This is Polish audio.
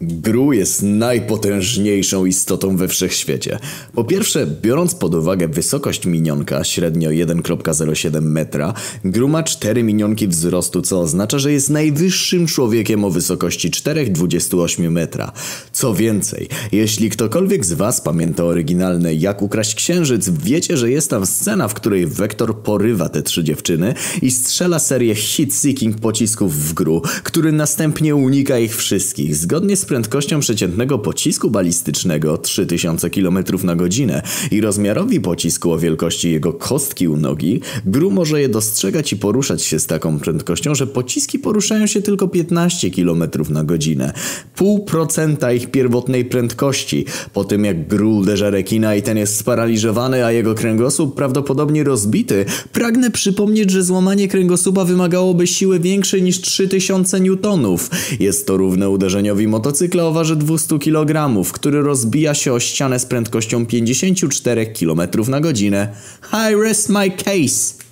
Gru jest najpotężniejszą istotą we wszechświecie. Po pierwsze, biorąc pod uwagę wysokość minionka, średnio 1,07 metra, Gru ma 4 minionki wzrostu, co oznacza, że jest najwyższym człowiekiem o wysokości 4,28 metra. Co więcej, jeśli ktokolwiek z was pamięta oryginalne Jak ukraść księżyc, wiecie, że jest tam scena, w której Vector porywa te trzy dziewczyny i strzela serię hit-seeking pocisków w Gru, który następnie unika ich wszystkich. Zgodnie z prędkością przeciętnego pocisku balistycznego 3000 km na godzinę i rozmiarowi pocisku o wielkości jego kostki u nogi, Gru może je dostrzegać i poruszać się z taką prędkością, że pociski poruszają się tylko 15 km na godzinę. Pół procenta ich pierwotnej prędkości. Po tym jak Gru uderza rekina i ten jest sparaliżowany, a jego kręgosłup prawdopodobnie rozbity, pragnę przypomnieć, że złamanie kręgosłupa wymagałoby siły większej niż 3000 newtonów. Jest to równe uderzeniowi motocykla motocykla o waży 200 kg, który rozbija się o ścianę z prędkością 54 km na godzinę. I rest my case.